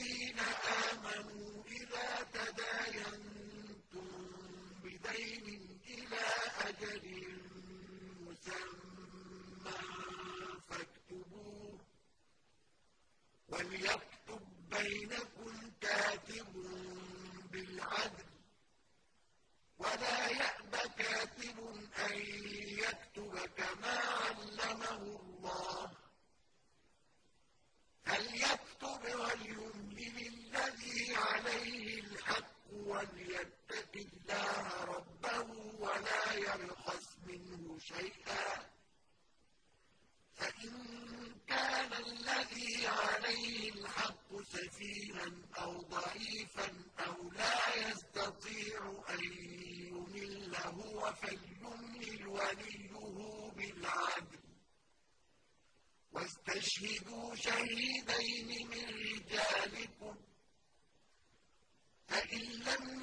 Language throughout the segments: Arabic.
الَّذِينَ آمَنُوا إِذَا تَدَايَنتُم بِدَيْنٍ إِلَىٰ أَجَلٍ مُّسَمًّى فَاكْتُبُوهُ ۚ وَلْيَكْتُب بَّيْنَكُمْ كَاتِبٌ بِالْعَدْلِ ۖ وَلَا يَأْبَ كَاتِبٌ أَن يَكْتُبَ كَمَا عَلَّمَهُ اللَّهُ ۚ فَلْيَكْتُبْ وَلْيُمْلِلِ الَّذِي عَلَيْهِ الْحَقُّ وَلْيَتَّقِ اللَّهَ رَبَّهُ وَلَا يَبْخَسْ مِنْهُ شَيْئًا ۖ. فَإِن كَانَ الَّذِي عَلَيْهِ الْحَقُّ سَفِيهًا أَوْ ضَعِيفًا أَوْ لَا يَسْتَطِيعُ أَن يُمِلَّ هُوَ فَلْيُمْلِلْ وَلِيُّهُ بِالْعَدْلِ ۚ. وَاسْتَشْهِدُوا شَهِيدَيْنِ مِن رِّجَالِكُمْ ۖ فَإِن لَّمْ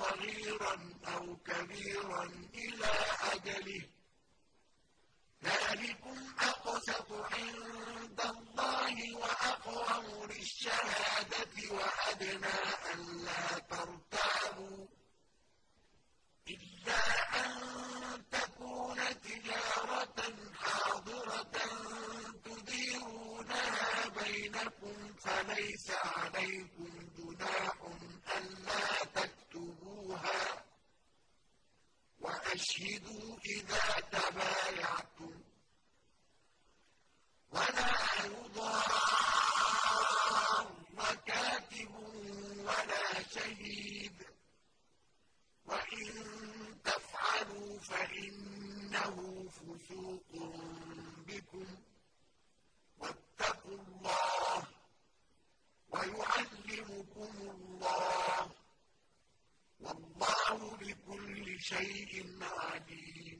صَغِيرًا أَوْ كَبِيرًا إِلَىٰ أَجَلِهِ ۚ. ذَٰلِكُمْ أَقْسَطُ عِندَ اللَّهِ وَأَقْوَمُ لِلشَّهَادَةِ وَأَدْنَىٰ أَلَّا تَرْتَابُوا ۖ إِلَّا أَن تَكُونَ تِجَارَةً حَاضِرَةً تُدِيرُونَهَا بَيْنَكُمْ فَلَيْسَ عَلَيْكُمْ جُنَاحٌ أَلَّا وَأَشْهِدُوا إِذَا تَبَايَعْتُمْ ۚ وَلَا يُضَارَّ كَاتِبٌ وَلَا شَهِيدٌ ۚ وَإِن تَفْعَلُوا فَإِنَّهُ فُسُوقٌ بِكُمْ ۗ وَاتَّقُوا اللَّهَ ۖ وَيُعَلِّمُكُمُ اللَّهُ ۗ وَاللَّهُ بِكُلِّ شَيْءٍ عَلِيمٌ